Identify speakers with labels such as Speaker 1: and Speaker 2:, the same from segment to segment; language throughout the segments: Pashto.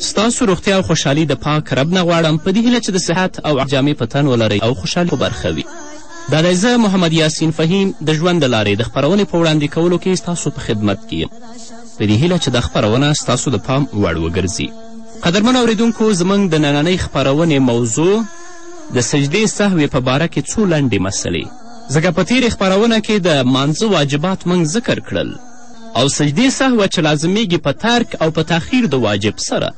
Speaker 1: ستاسو روغتیا او خوشحالي د پاک رب نه غواړم په دې هیله چې د صحت او جامې په تن ولرئ او خوشحالي برخه وي دا دی زه محمد یاسین فهیم د ژوند د لارې د خپرونې په وړاندې کولو کې ستاسو په خدمت کې یم په دې هیله چې دا خپرونه ستاسو د پام وړ وګرځي قدرمن اوریدونکو زموږ د نننۍ خپرونې موضوع د سجدې سهوې په باره کې څو لنډې مسلې ځکه په تیرې خپرونه کې د مانځه واجبات موږ ذکر کړل او سجدې سهوه چې لازمیږي په ترک او په تاخیر د واجب سره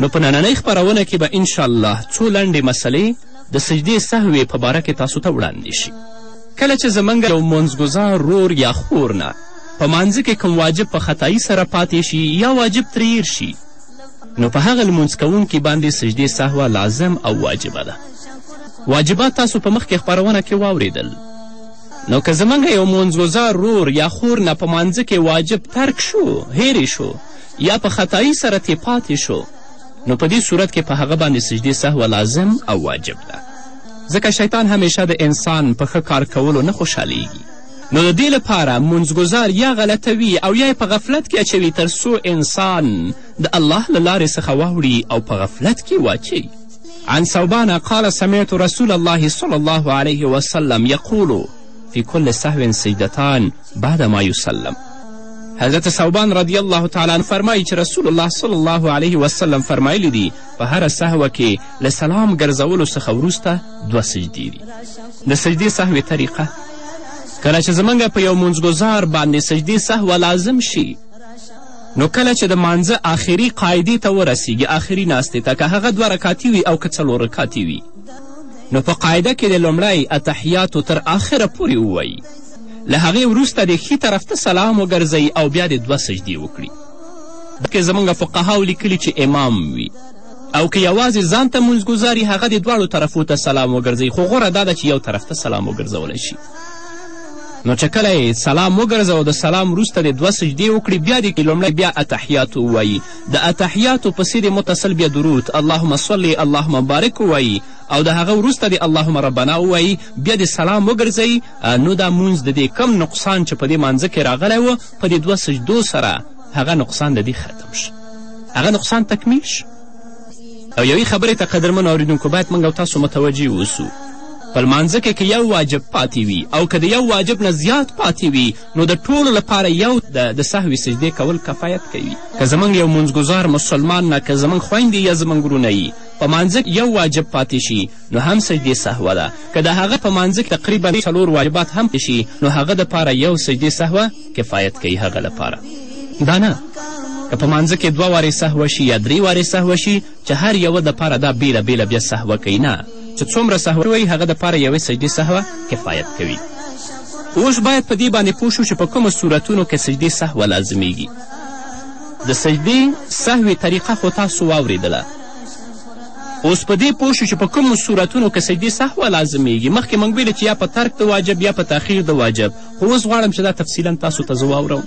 Speaker 1: نو په نننۍ خپرونه کې به انشاءالله څو لنډې مسلې د سجدې سهوې په باره کې تاسو ته وړاندې شي کله چې زموږ یو منځګزار رور یا خور نه په مانځه کې کوم واجب په خطایی سره پاتې شي یا واجب تریر شي نو په هغه لمونځ کوونکي باندې سجدې سهوه لازم او واجبه ده واجبات تاسو په مخکې خپرونه کې واوریدل نو که زمونږ یو مونځګزار رور یا خور نه په مانځه کې واجب ترک شو هیر شو یا په خطایی سره تې پاتې شو نو په دې صورت کې په هغه باندې سجدې سهوه لازم او واجب ده ځکه شیطان همیشه د انسان په ښه کار کولو نه خوشحالیږي نو د دې لپاره منځګزار یا غلطوي او یا یې په غفلت کې اچوي تر څو انسان د الله له لارې څخه واوړي او په غفلت کې واچوي عن ثوبان قال سمعت رسول الله صلی الله علیه وسلم یقول فی کل سهو سجدتان بعد ما یسلم حضرت ثوبان رضی الله تعالی عنه فرمایي چې رسول الله صلی الله علیه وسلم فرمایلی دي په هره سهوه کې له سلام ګرځولو څخه وروسته دوه سجدې دي د سجدې سهوې طریقه کله چې زموږ په یو منځګزار باندې سجدې سهوه لازم شي نو کله چې د مانځه آخري قاعدې ته ورسیږي آخري ناستې ته که هغه دوه رکاتي وي او که څلور رکاتي وي نو په قاعده کې د لومړی اتحیاتو تر آخره پورې ووایي له هغې وروسته د ښي طرف ته سلام وګرځوي او بیا د دوه سجدې وکړي بلکې زموږ فقهاو لیکلي چې امام وي او که یوازې ځان ته مونځګزاري هغه د دواړو طرفو ته سلام وګرځوي خو غوره دا ده چې یو طرف ته سلام وګرځولی شي نو چې کله یې سلام وګرځوه د سلام وروسته دې دوه سجدې وکړي بیا دې لومړی بیا اتحیات ووایي د اتحیاتو پسې دې متصل بیا درود اللهم صل اللهم بارک ووایي او د هغه وروسته دې اللهم ربنا ووایي بیا دې سلام وګرځوي نو دا مونځ د دې کم نقصان چې په دې مانځه کې راغلی و په دې دوه سجدو سره هغه نقصان د دې ختم شي هغه نقصان تکمیل شي او یوې خبرې ته قدرمن اوریدونکو باید موږ او تاسو متوجه اوسو په لمانځه کې که یو واجب پاتې وي او که د یو واجب نه زیات پاتې وي نو د ټولو لپاره یو د سهوي سجدې کول کفایت کوي که زموږ یو منځګزار مسلمان نه که زموږ خویندې یا زموږ ورونه یي په مانځه یو واجب پاتې شي نو هم سجدې سهوه ده که د هغه په مانځه کې تقریبا څلور واجبات هم شي نو هغه دپاره یو سجدې سهوه کفایت کوي هغه لپاره دا نه که په مانځه کې دوه وارې سهوه شي یا درې وارې سهوه شي چې هر یوه دپاره دا بېله بېله بیا سهوه کوي نه چې څومره سهوه وي هغه دپاره یوې سجدې سهوه کفایت کوي اوس باید په دې باندې پوه شو چې په کومو صورتونو کې سجدې سهوه لازمیږي د سجدې سهوې طریقه خو تاسو واورېدله اوس په دې پوه شو چې په کومو صورتونو کې سجدې سهوه لازمیږي مخکې موږ ویلې چې یا په ترک د واجب یا په تاخیر د واجب خو اوس غواړم چې دا تفصیلا تاسو ته زه واوروم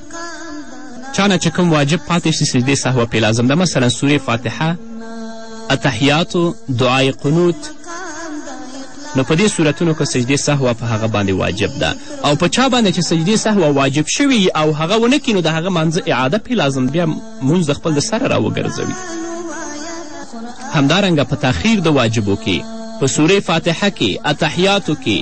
Speaker 1: چا نه چې کوم واجب پاتې شي سجدې سهوه پې لازم ده مثلا سورې فاتحه اتحیاتو دعای قنوت نو په دې صورتونو که سجدې سهوه په هغه باندې واجب ده او په چا باندې چې سجدې سهوه واجب شوي او هغه ونه کړي نو د هغه مانځه اعاده پې لازم بیا مونځ د خپل د سره راوګرځوي همدارنګه په تاخیر د واجبو کې په سورې فاتحه کې اتحیاتو کې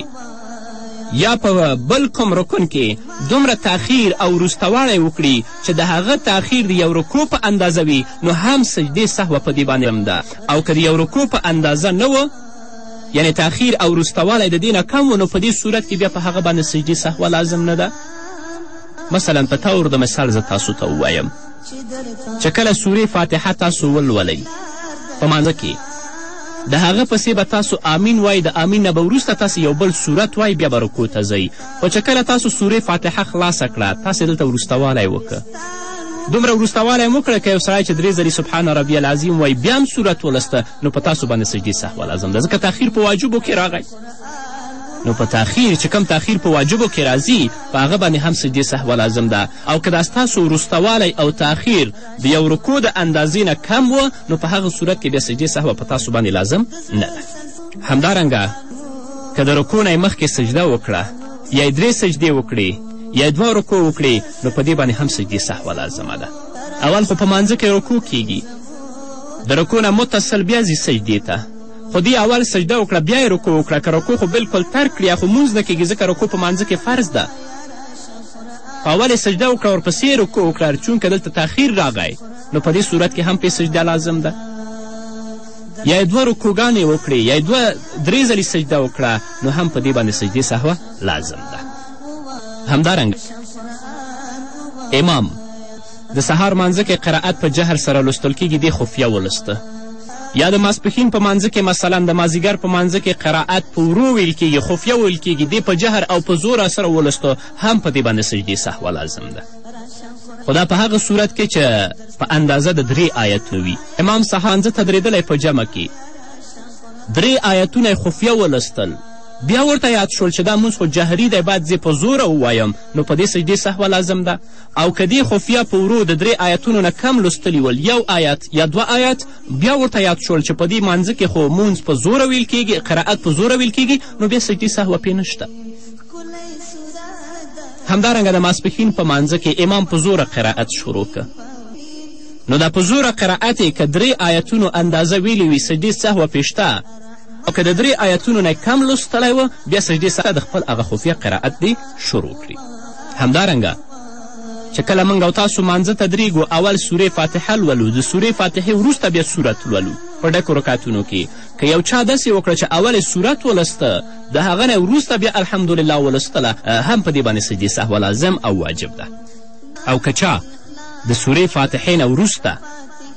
Speaker 1: یا په بل کوم رکن کې دومره تاخیر او وروستوالی وکړي چې د هغه تاخیر د یو رکو په اندازه وي نو هم سجدې سهوه په دې باندې هم ده او که د یو رکو په اندازه نه و یعنې تاخیر او وروستوالی د دې نه کم و نو په دې صورت کې بیا په هغه باندې سجدې سهوه لازم نه ده مثلا په طور د مثال زه تاسو ته ووایم چې کله سورې فاتحه تاسو ولولئ په مانځه کې د هغه پسې به تاسو آمین وای د آمین نه به وروسته تاسو یو بل صورت وای بیا به رکو ته ځئ خو چې کله تاسو سورې فاتحه خلاصه کړه تاسې دلته وروستوالی وکړه دومره وروستوالی مو کړه که یو سړی چې درې ځلې سبحان ربی العظیم وای بیا هم صورت ولسته نو په تاسو باندې سجدې سهوه لازم ده ځکه تاخیر په واجبو کې راغی نو په تاخیر چې کم تاخیر په واجبو کې راځي په هغه باندې هم سجدې سهوه لازم ده او که دا ستاسو وروستوالی او تاخیر د یو رکو د اندازې نه کم و نو په هغه صورت کې بیا سجدې سهوه په تاسو باندې لازم نه ده همدارنګه که د رکو نه مخکې سجده وکړه یا یې درې سجدې وکړي یا یې دوه رکو وکړي نو په دې باندې هم سجدې سهوه لازمه ده اول خو په مانځه کې رکو کیږي د رکو نه متصل بیا ځي سجدې ته خو دی اول سجده وکړه بیا یې رکوع وکړه که رکوع خو بلکل ترک کړي یا خو مونځ نه کیږي ځکه رکوع په مانځه کې فرض ده په اول یې سجده وکړه ورپسې یې رکوع وکړه چونکه دلته تاخیر راغی نو په دې صورت کې هم پې سجده لازم ده یا یې دوه رکوګانې وکړې یا یې دوه درې ځلې سجده وکړه نو هم په دې باندې سجدې سهوه لازم ده همدارنګه امام د سهار مانځه کې قرائت په جهر سره لوستل کیږي دې خفیه ولسته یا د ماسپښین په مانځه کې مثلا د مازیګر په مانځه کې قرائت په ورو ویل کیږي خفیه ویل کیږي دې په جهر او په زور سره ولسته هم په دې باندې سجدې سهوه لازم ده خو دا په هغه صورت کې چې په اندازه د درې آیتو وي امام سهانځه ته درېدلی په جمع کې درې آیتونه یې خفیه ولستل بیا ورته یاد شول چې دا مونځ خو جهري دی باید زه په زوره ووایم نو په دې سجدې سهوه لازم ده او که دې خفیه په ورو د درې آیتونو نه کم لوستلي ول یو آیت یا دوه آیت بیا ورته یاد شول چې په دې مانځه کې خو مونځ په زوره ویل کیږي قرائت په زوره ویل کیږي نو بیا سجدې سهوه پې نشته همدارنګه د ماسپښین په مانځه کې امام په زوره قرائت شروع که نو دا په زوره قرائت یې که درې آیتونو اندازه ویلي وي سجدې سهوه پې شته او که د درې آیتونو نه کم لوستلی و بیا سجدې سهوه د خپل هغه خفیه قرائت دې شروع کړي همدارنګه چې کله موږ او تاسو مانځه ته درېږو اول سورې فاتحه لولو د سورې فاتحې وروسته بیا سورت لولو په ډکو رکعتونو کې که یو چا داسې وکړه چې اول سورت ولسته د هغه نه وروسته بیا الحمدلله ولستله هم په دې باندې سجدې سهوه لازم او واجب ده او که چا د سورې فاتحې نه وروسته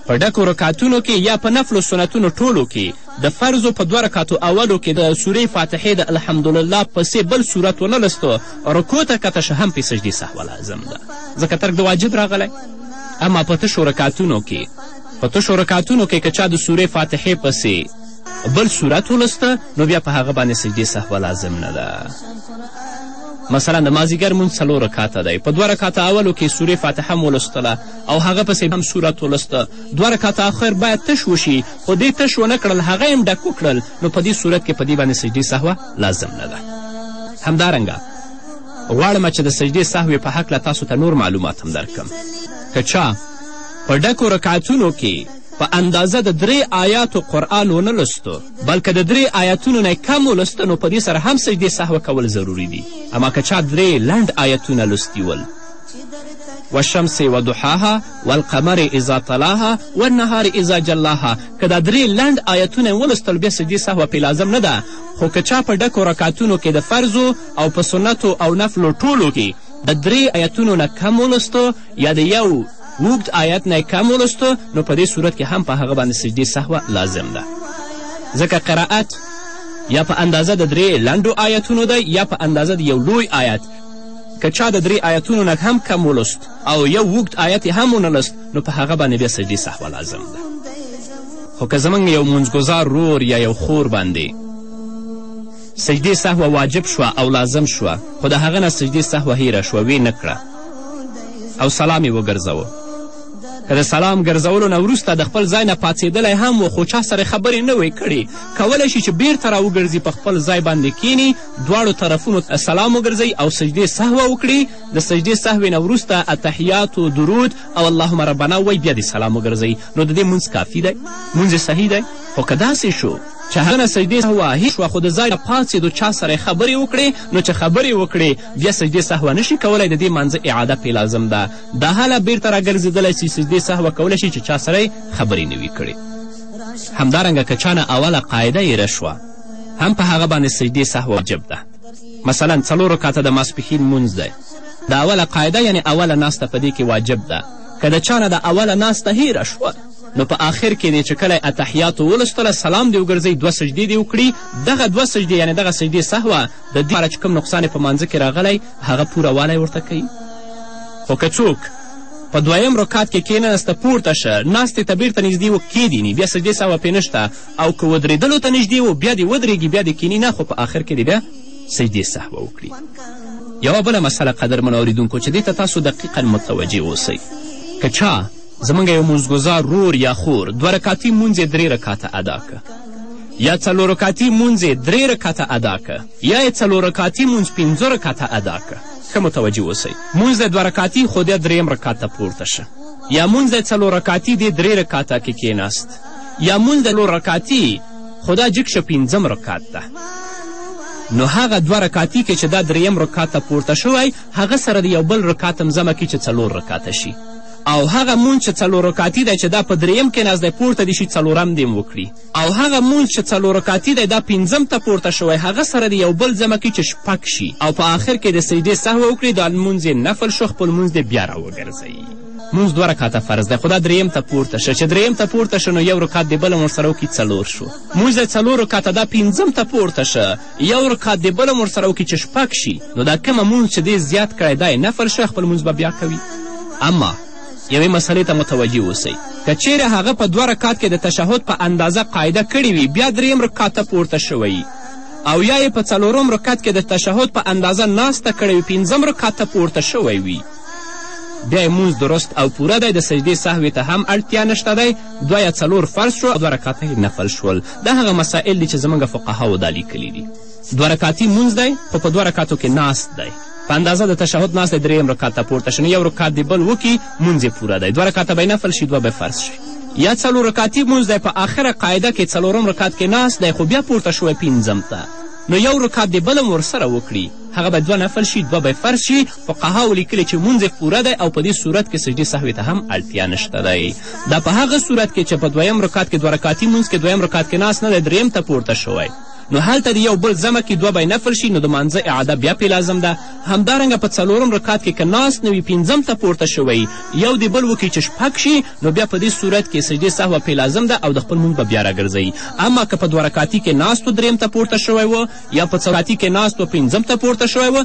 Speaker 1: په ډکو رکعتونو کې یا په نفلو سنتونو ټولو کې د فرضو په دوه رکعتو اولو کې د سورې فاتحې د الحمدلله پسې بل صورت ونه لستو رکوع ته کته شه هم پې سجدې سهوه لازم ده ځکه ترک د واجب راغلی اما په تشو رکعتونو کې په تشو رکعتونو کې که چا د سورې فاتحې پسې بل صورت ولسته نو بیا په هغه باندې سجدې سهوه لازم نه ده مثلا د مازیګر مونځ څلور رکاته دی په دوه رکاته اولو کې سورې فاتحه هم ولوستله او هغه پسې هم صورت ولوسته دوه رکاته آخر باید تش وشي خو دې تش ونه کړل هغه هم ډک وکړل نو په دې صورت کې په دې باندې سجدې سهوه لازم نه ده همدارنګه غواړم چې د سجدې سهوې په هکله تاسو ته نور معلومات هم درکړم که چا په ډکو رکعتونو کې په اندازه د درې آیاتو قرآن ونه لوستو بلکې د درې آیتونو نه کم ولوسته نو په دې سره هم سجدې سهوه کول ضروري دي اما که چا درې لنډ آیتونه لوستي ول والشمس وضحاها والقمر اذا طلاها والنهار اذا جلاها که دا درې لنډ آیتونه یې ولوستل بیا سجدې سهوه پې لازم نه ده خو که چا په ډکو رکعتونو کې د فرضو او په سنتو او نفلو ټولو کې د درې آیتونو نه کم ولوستو یا د یو اوږد آیت نه کم ولوستو نو په دې صورت کې هم په هغه باندې سجدې سهوه لازم ده ځکه قرائت یا په اندازه د درې لنډو آیتونو دی یا په اندازه د یو لوی آیت که چا د درې آیتونو نه هم کم ولوست او یو اوږد آیت یې هم ونه لوست نو په هغه باندې بیا سجدې سهوه لازم ده خو که زموږ یو منځګزار رور یا یو خور باندې سجدې سهوه واجب شوه او لازم شوه خو د هغه نه سجدې سهوه هیره شوه ویې نه کړه او سلام یې وګرځوه که د سلام ګرځولو نه وروسته د خپل ځای نه پاڅېدلی هم و خو چا سره خبرې نه وی کړې کولی شي چې بیرته راوګرځي په خپل ځای باندې کینی دواړو طرفونو ته سلام وګرځئ او سجدې سهوه وکړي د سجدې سهوې نه وروسته اتحیاتو درود او اللهم ربنا ووایي بیا دې سلام وګرځئ نو د دې مونځ کافي دی مونځ صحیح دی خو که داسې شو چې هغه نه سجدې سهوه هیڅ شوه خو د ځای نه پاڅېدو چا سره خبرې وکړې نو چې خبرې وکړې بیا سجدې سهوه نه شي کولی د دې مانځه اعاده پې لازم ده دا هله بیرته راګرځېدلی چې سجدې سهوه کولی شي چې چا سره خبرې نه وي کړې همدارنګه که چا نه اوله قاعده یې رشوه هم په هغه باندې سجدې سهو واجب ده مثلا څلور رکاته د ماسپښین مونځ دی د اوله قاعده یعنې اوله ناسته په دې کې واجب ده که د چا نه د اوله ناسته هیره شوه نو په آخر کې دی چې کله یې اتحیاتو ولوستله سلام دې وګرځوي دوه سجدې دې وکړي دغه دوه سجدې یعنې دغه سجدې سهوه د دې لپاره چې کوم نقصان یې په مانځه کې راغلی هغه پوره والی ورته کوي خو که څوک په دویم رکات کې کېناسته پورته شه ناستې ته بیرته نږدې و کېدیني بیا سجدې سهوه پرې نشته او که ودرېدلو ته نږدې و بیا دې ودرېږي بیا دې کیني نه خو په آخر کې دې بیا سجدې سهوه وکړي یوه بله مسله قدرمن اوریدونکو چې دې ته تاسو دقیقا متوجه اوسئ که چا زمونږ یو مونځګزار رور یا خور دوه رکاتي مونځ یې درې رکاته ادا که یا څلور رکاتي مونځ یې درې رکاته ادا که یا یې څلور رکاتي مونځ پنځه رکاته ادا که ښه متوجه اوسئ مونځ دی دوه رکاتي خو دی درېیم رکات ته پورته شه یا مونځ دی څلور رکاتي دې درې رکاته کې کیناست یا مونځ د څلور رکاتي خو دا جکشه پنځم رکات ده نو هغه دوه رکاتي کې چې دا دریم رکات ته پورته شوی هغه سره د یو بل رکات هم جمع کړي چې څلور رکاته شي او هغه مونځ چې څلور رکاتي دی چې دا په دریم کې ناست دی پورته دې شي څلورم دې وکړي او هغه مونځ چې څلور رکاتي دی دا پنځم ته پورته شوی هغه سره دې یو بل جمع کړي چې شپږ شي او په آخر کې د سجدې سهوه وکړي دا لمونځ یې نفل شو خپل مونځ دې بیا راوګرځوي مونځ دوه رکعته فرض دی خو دا دریم ته پورته شه چې دریم ته پورته شه نو یو رکعت دې بل هم ورسره وکړي څلور شو مونځ دی څلور رکعته دا پنځم ته پورته شه یو رکعت دې بل هم ورسره وکړي چې شپږ شي نو دا کومه مونځ چې دې زیات کړی دا یې نفل شه خپل مونځ به بیا کوي اما یوې مسلې ته متوجه اوسئ که چیرې هغه په دوه رکعت کې د تشهد په اندازه قاعده کړې وي بیا دریم رکعت ته پورته شوی او یا یې په څلورم رکعت کې د تشهد په اندازه ناسته کړې وي پنځم رکعت ته پورته شوی وي بیا یې مونځ درست او پوره دی د سجدې سهوې ته هم اړتیا نشته دی دوه یا څلور فرض شو او دوه رکاته یې نفل شول دا هغه مسائل دي چې زموږ فقهاو دا لیکلي دي دوه رکاتي مونځ دی خو په دوه رکاتو کې ناست دی په اندازه د تشهد ناست دی درېیم رکات ته پورته شي نو یو رکات دې بل وکړي مونځ یې پوره دی دوه رکاته به یې نفل شي دوه به فرض شي یا څلور رکاتي مونځ دی په آخره قاعده کې څلورم رکات کې ناست دی خو بیا پورته شوی پنځم ته نو یو رکات دې بل هم ورسره وکړي هغه به دوه نفل شي دوه به فرض شي فقهاو لیکلي چې مونځ یې پوره دی او په دې صورت کې سجدې سهوې ته هم اړتیا نشته دی دا په هغه صورت کې چې په دویم رکات کې دوه رکاتي مونځ کې دویم رکات کې ناست نه دی دریم ته پورته شوی نو هلته د یو بل ځمه کې دوه به نفل شي نو د مانځه اعاده بیا پې لازم ده همدارنګه په څلورم رکات کې که ناست نه وي پنځم ته پورته شوی یو د بل وکړي چې شپږ شي نو بیا په دې صورت کې سجدې سهوه پې لازم ده او د خپل مونږ به بیا راګرځوي اما که په دوه رکاتي کې ناست و درېیم ته پورته شوی و یا په څلورکاتي کې ناست و پنځم ته پورته شوی و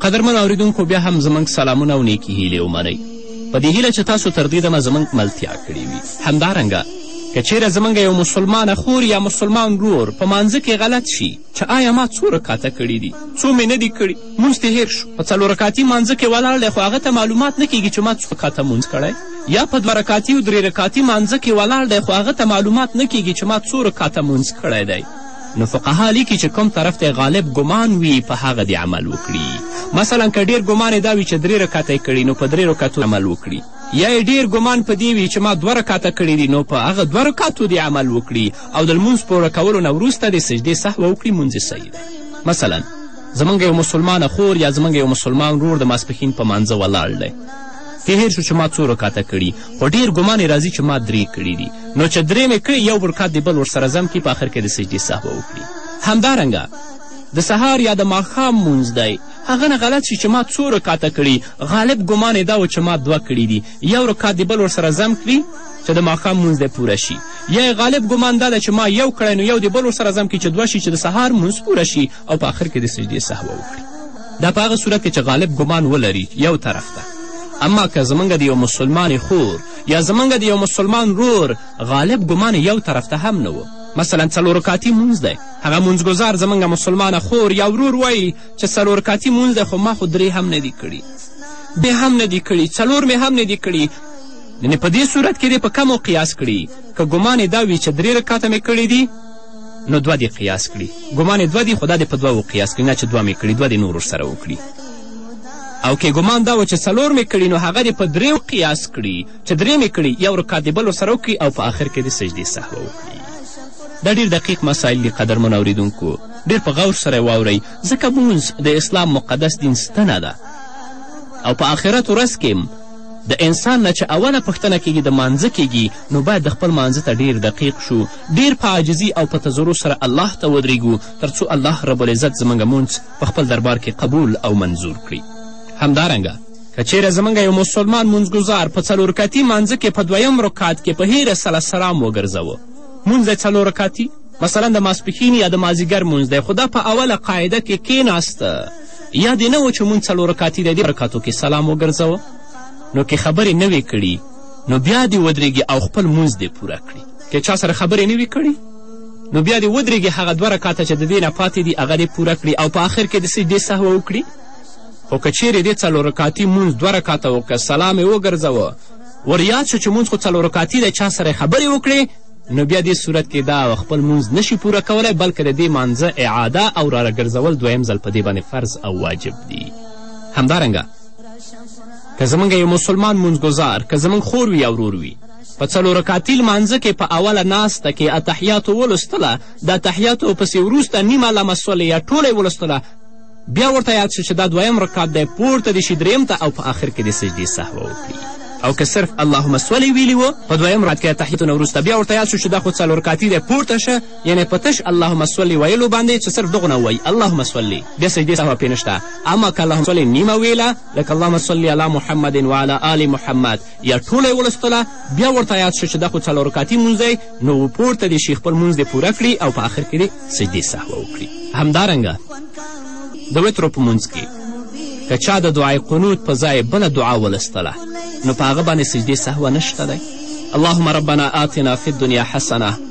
Speaker 1: قدرمنو اوریدونکو بیا هم زموږ سلامونه او نیکې هیلې ومنئ په دې هیله چې تاسو تر دې دمه زموږ ملتیا کړې وي همدارنګه که چیرې زموږ یو مسلمانه خور یا مسلمان ورور په مانځه کې غلط شي چې آیا ما څو رکاته کړي دي څو مې نه دي کړي مونځ دې هیر شو په څلور رکاتي مانځه کې ولاړ دی خو هغه ته معلومات نه کیږي چې ما څو رکاته مونځ کړی یا په دوه رکاتي او درې رکاتي مانځه کې ولاړ دی خو هغه ته معلومات نه کیږي چې ما څو رکاته مونځ کړی دی نو فقها لیکي چې کوم طرف ته غالب ګمان وي په هغه دې عمل وکړي مثلا که ډیر ګمان یې دا وي چې درې رکعته یې کړي نو په درې رکعتو عمل وکړي یا یې ډیر ګمان په دې وي چې ما دوه رکعته کړي دي نو په هغه دوه رکعتو دې عمل وکړي او د لمونځ پوره کولو نه وروسته دې سجدې سهوه وکړي مونځ یې صحیح دی مثلا زمونږ یو مسلمانه خور یا زمونږ یو مسلمان ورور د ماسپښین په مانځه ولاړ دی تېر شو چې ما څو رکعته کړي خو ډېر ګمان یې راځي چې ما درې کړي دي نو چې درې مې کړي یو برکات دې بل ورسره ضم کړي په آخر کې د سجدې سهوه وکړي همدارنګه د سهار یا د ماښام مونځ دی هغه نه غلط شي چې ما څو رکاته کړي غالب ګمان یې دا و چې ما دوه کړي دي یو رکات دې بل ورسره ضم کړي چې د ماښام مونځ دی پوره شي یا غالب ګمان دا ده چې ما یو کړی نو یو دې بل ورسره ضم کړي چې دوه شي چې د سهار مونځ پوره شي او په آخر کې د سجدې سهوه وکړي دا په هغه صورت کې چې غالب ګمان ولري یو طرف ته اما که زمونږ د یو مسلمان خور یا زمونږ د یو مسلمان رور غالب ګمان یو طرف ته هم نه و مثلا څلور رکاتي مونځ دی هغه مونځګزار زمونږ مسلمانه خور یا ورور وایي چې څلور رکاتي مونځ دی خو ما خو درې هم نه دي کړي بې هم نه دي کړي څلور مې هم نه دي کړي یعنې په دې صورت کې دې په کمو قیاس کړي که ګمان دا وي چې درې رکاته مې کړي دي نو دوه دې قیاس کړي ګمان یې دوه دي خو دا دې په دوه وقیاس کړي نه چې دوه مې کړي دوه دې نور ورسره وکړي او که ګمان دا و چې څلور مې کړي نو هغه دې په درېو قیاس کړي چې درې مې کړي یو رکعت دې بل ورسره وکړي او په آخر کې دې سجدې سهوه وکړي دا ډېر دقیق مسایل دي قدرمن اوریدونکو ډېر په غور سره یې واورئ ځکه مونځ د اسلام مقدس دین ستنه ده او په آخرت ورځ کې د انسان نه چې اوله پوښتنه کیږي د مانځه کیږي نو باید د خپل مانځه ته ډیر دقیق شو ډېر په عاجزي او په تضرع سره الله ته ودرېږو تر څو الله رب العزت زموږ مونځ په خپل دربار کې قبول او منظور کړي همدارنګه که چیرې زموږ یو مسلمان منځګزار په څلور رکعتي مانځه کې په دویم رکعت کې په هیره سره سلام وګرځوه مونځ دی څلور رکعتي مثلا د ماسپښین یا د مازیګر مونځ دی خو دا په اوله قاعده کې کیناسته یا دې نه و چې مونځ څلور رکعتي دی دې رکعتو کې سلام وګرځوه نو که خبرې نه وې کړي نو بیا دې ودرېږي او خپل مونځ دې پوره کړي که چا سره خبرې نه وي کړي نو بیا دې ودرېږي هغه دوه رکاته چې د دې نه پاتې دي هغه دې پوره کړي او په آخر کې د سجدې سهوه وکړي خو که چیرې دې څلور رکاتي مونځ دوه رکاته وکړه سلام یې وګرځوه ور یاد شو چې مونځ خو څلور رکاتي دی چا سره خبرې وکړې نو بیا دې صورت کې دا خپل مونځ نشي پوره کولی بلکې د دې مانځه اعاده او راګرځول دویم ځل په دې باندې فرض او واجب دي همدارنګه که زمونږ یو مسلمان مونځګزار که زمونږ خور وي یا ورور وي په څلور رکعتي لمانځه کې په اوله ناسته کې اتحیاتو ولوستله د اتحیاتو پسې وروسته نیمه لمه سولې یا ټوله یې ولوستله بیا ورته یاد شو چې دا دویم رکعت دی پورته دې شي دریم ته او په آخر کې دې سجدې سهوه وکړي او که صرف اللهم سولې ویلي و په دویم رکعت کې اتحیاتو نه وروسته بیا ورته یاد شو چې دا خو څلور رکعتي دی پورته شه یعنې په تش اللهم صلی ویلو باندې چې صرف دغونه ووایي اللهم صلی بیا سجدې سهوه پرې نشته اما که اللهم صلی نیمه ویله لکه اللهم صلی علی محمد وعلی آل محمد یا ټوله یې ولوستله بیا ورته یاد شو چې دا خو څلور رکعتي مونځ دی نو پورته دې شي خپل مونځ دې پوره کړي او په آخر کې دې سجدې سهوه وکړي همدارنګه د وترو په مونځ کې که چا د دعای قنوت په ځای بله دعا ولستله نو په هغه باندې سجدې سهوه نشته دی اللهم ربنا آتنا فی الدنیا حسنه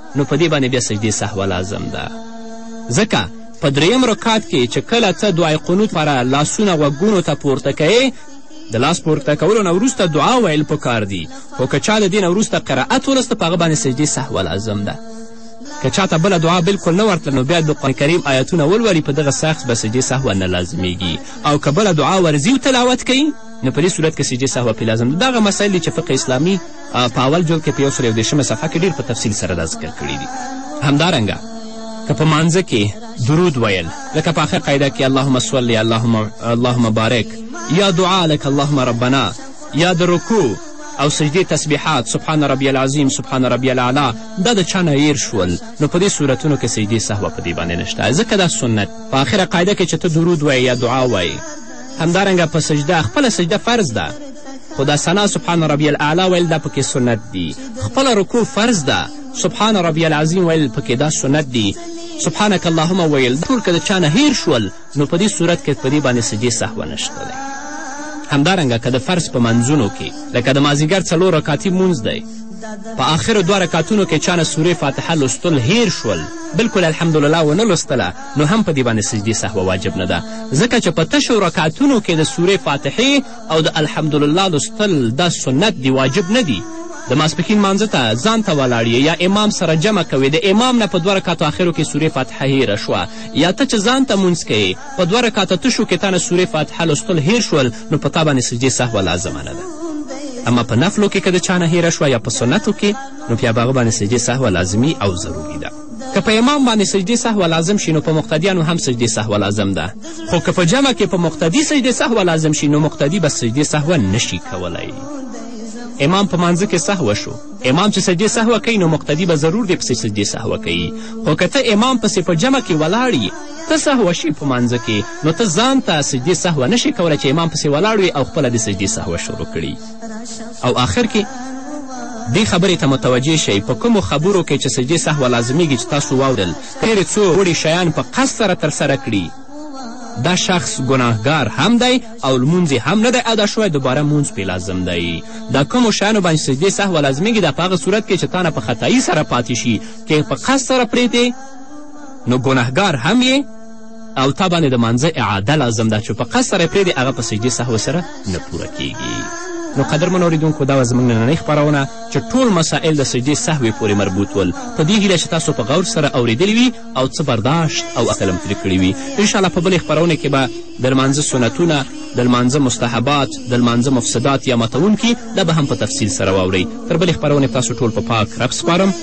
Speaker 1: نو په دې باندې بیا سجدې سهوه لازم ده ځکه په دریم رکات کې چې کله ته دعای قنوت لپاره لاسونه غوږونو ته پورته کوې د لاس پورته کولو نه وروسته دعا ویل پکار دي خو که چا د دې نه وروسته قرائت ولسته په هغه باندې سجدې سهوه لازم ده که چاته بله دعا بلکل نه ورتله نو بیا د قرآن کریم آیتونه ولولي په دغه سخت به سجدې سهوه نه لازمیږي او که بله دعا ورځي تلاوت کوي نو په دې صورت کې سجدې سهوه پې لازم ده دغه مسایل دي چې فقه اسلامي په اول جلد کې په یو سل یو دېرشمه صفحه کې ډېر په تفصیل سره دا ذکر کړي دي همدارنګه که په مانځه کې درود ویل لکه په آخر قاعده کې اللهم صلی اللهم, اللهم بارک یا دعا لکه اللهم ربنا یا د رکوع او سجدې تسبیحات سبحان ربی العظیم سبحان ربی الاعلی دا د چا نه هیر شول نو په دې صورتونو کې سجدې سهوه په دې باندې نشته ځکه دا سنت په آخره قاعده کې چې ته درود وایې یا دعا وایې همدارنګه په سجده خپله سجده فرض ده خو دا ثنا سبحان ربی الاعلی ویل دا پکې سنت دي خپله رکوع فرض ده سبحان ربی العظیم ویل پکې دا سنت دي سبحانک اللهم ویل ټول که د چا نه هیر شول نو په دې صورت کې په دې باندې سجدې سهوه نشته دی همدارنګه که د فرض په منځونو کې لکه د مازیګر څلور رکاتي مونځ دی په آخرو دوه رکاتونو کې چا نه سورې فاتحه لوستل هیر شول بلکل الحمدلله ونه لوستله نو هم په دې باندې سجدې سهوه واجب نه ده ځکه چې په تشو رکاتونو کې د سورې فاتحې او د الحمدلله لوستل دا سنت دي واجب نه دي د ماسپښین مانځه ته ځان ته ولاړ یا امام سره جمع کوې د امام نه په دوه رکاتو آخرو کې سورې فاتحه هیره شوه یا ته چې ځان ته مونځ کوې په دوه رکاته تشو کې تا نه سورې فاتحه لوستل هیر شول نو په تا باندې سجدې سهوه لازمه نه ده اما په نفلو کې که د چا نه هیره شوه یا په سنتو کې نو بیا به هغه باندې سجدې سهوه لازمي او ضروري ده که په امام باندې سجدې سهوه لازم شي نو په مقتدیانو هم سجدې سهوه لازم ده خو که په جمع کې په مقتدي سجدې سهوه لازم شي نو مقتدي به سجدې سهوه نشي کولی امام په مانځه کې سهوه شو امام چې سجدې سهوه کوي نو مقتدي به ضرور دې پسې سجدې سهوه کوي خو که ته امام پسې په جمع کې ولاړ یي ته سهوه شي په مانځه کې نو ته ځان ته سجدې سهوه نشي کولی چې امام پسې ولاړ وي او خپله دې سجدې سهوه شروع کړي او آخر کې دې خبرې ته متوجه شئ په کومو خبرو کې چې سجدې سهوه لازمیږي چې تاسو واورل تېرې څو وړي شیان په قصد سره ترسره کړي دا شخص ګناهګار هم دی او لمونځ یې هم نه دی ادا شوی دوباره مونځ پې لازم دی دا کومو شیانو باندې سجدې سهوه لازمیږي دا په هغه صورت کې چې تا نه په خطایي سره پاتې شي که په قصد سره پرېتې نو ګناهګار هم یې او تا باندې د مانځه اعاده لازم ده چې په قصر یې پرېږدې هغه په سجدې سهو سره نه پوره کیږي نو قدرمن اورېدونکو دا وه زموږ نننۍ خپرونه چې ټول مسائل د سجدې سهوې پورې مربوط ول په دې هیله چې تاسو په غور سره اورېدلي وي او څه برداشت او عقلم ترې کړي وي انشاءالله په بلې خپرونه کې به د لمانځه سنتونه د لمانځه مستحبات د لمانځه مفسدات یا ماتوونکي دا به هم په تفصیل سره واورئ تر بلې خپرونې تاسو ټول په پاک رب سپارم